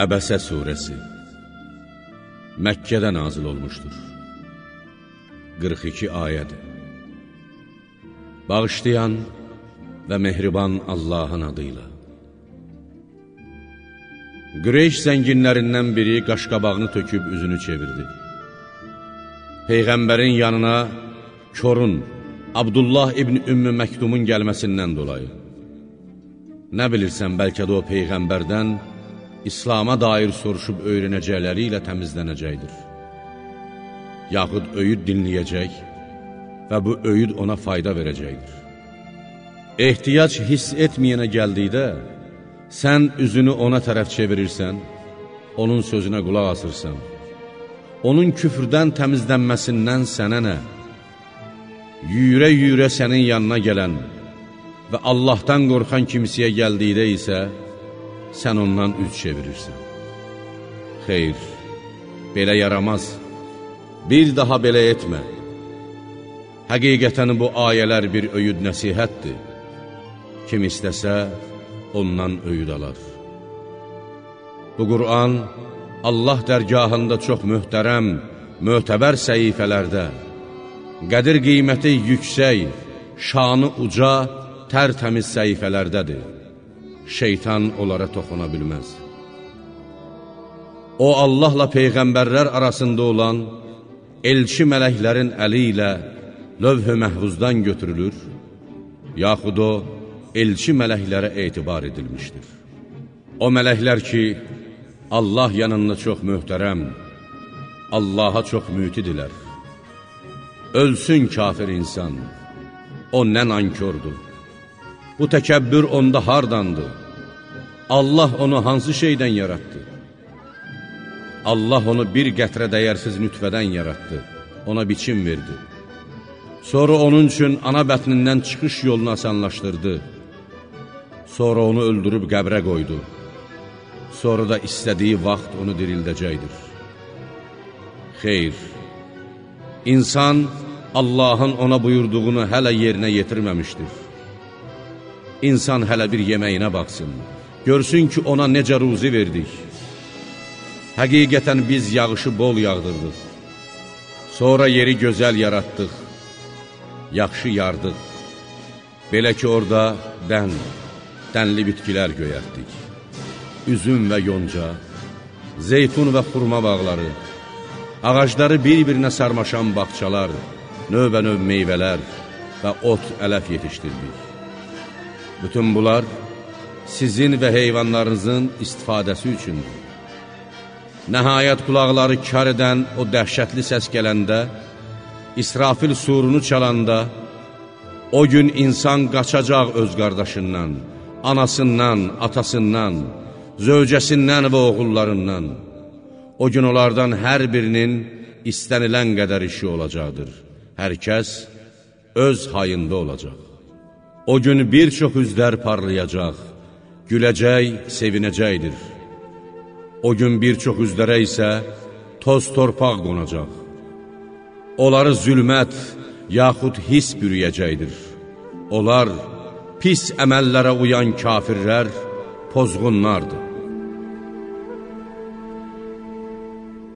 Əbəsə surəsi. Məkkədə nazil olmuşdur. 42 ayədir. Bağışlayan və mehriban Allahın adıyla Qreyş zənginlərindən biri qaşqabağını töküb üzünü çevirdi. Peyğəmbərin yanına Korun, Abdullah ibn Ümmü Məktumun gəlməsindən dolayı. Nə bilirsən, bəlkə də o Peyğəmbərdən İslama dair soruşub öyrənəcəkləri ilə təmizlənəcəkdir. Yaxud öyüd dinləyəcək və bu öyüd ona fayda verəcəkdir. Ehtiyac hiss etməyənə gəldikdə, sən üzünü ona tərəf çevirirsən, onun sözünə qulaq asırsan. Onun küfrdən təmizlənməsindən sənə nə? Yüyürə-yüyürə sənin yanına gələn və Allahdan qorxan kimsəyə gəldikdə isə, sən ondan üz çevirirsən. Xeyr, belə yaramaz, bir daha belə etmə. Həqiqətən bu ayələr bir öyüd nəsihətdir. Kim istəsə, ondan öyüd alar. Bu Qur'an Allah dərgahında çox möhtərəm, möhtəbər səhifələrdə, qədir qiyməti yüksək, şanı uca, tərtəmiz səhifələrdədir şeytan onlara toxuna bilməz. O, Allahla Peyğəmbərlər arasında olan elçi mələklərin əli ilə lövh-ü məhvuzdan götürülür, yaxud o, elçi mələklərə etibar edilmişdir. O mələklər ki, Allah yanında çox möhtərəm, Allaha çox mütidilər. Ölsün kafir insan, o nə nankördür. Bu təkəbbür onda hardandır? Allah onu hansı şeydən yaratdı? Allah onu bir qətrə dəyərsiz nütvədən yaratdı, ona biçim verdi. Sonra onun üçün ana bətnindən çıxış yolunu asanlaşdırdı. Sonra onu öldürüb qəbrə qoydu. Sonra da istədiyi vaxt onu dirildəcəkdir. Xeyr, insan Allahın ona buyurduğunu hələ yerinə yetirməmişdir. İnsan hələ bir yeməyinə baxsın, görsün ki, ona necə ruzi verdik. Həqiqətən biz yağışı bol yağdırdıq. Sonra yeri gözəl yaratdıq, yaxşı yardıq. Belə ki, orada dən, dənli bitkilər göyərtdik. Üzüm və yonca, zeytun və xurma bağları, ağacları bir-birinə sarmaşan bağçalar, növbə-növ meyvələr və ot ələf yetişdirdik. Bütün bunlar sizin və heyvanlarınızın istifadəsi üçündür. Nəhayət qulaqları kar edən o dəhşətli səs gələndə, İsrafil surunu çalanda, o gün insan qaçacaq öz qardaşından, anasından, atasından, zövcəsindən və oğullarından. O gün onlardan hər birinin istənilən qədər işi olacaqdır. Hər kəs öz hayında olacaq. O gün bir çox üzlər parlayacaq, güləcək, sevinəcəkdir. O gün bir çox üzlərə isə toz torpaq qonacaq. Onları zülmət, yaxud his bürüyəcəkdir. Onlar pis əməllərə uyan kafirlər, pozğunlardır.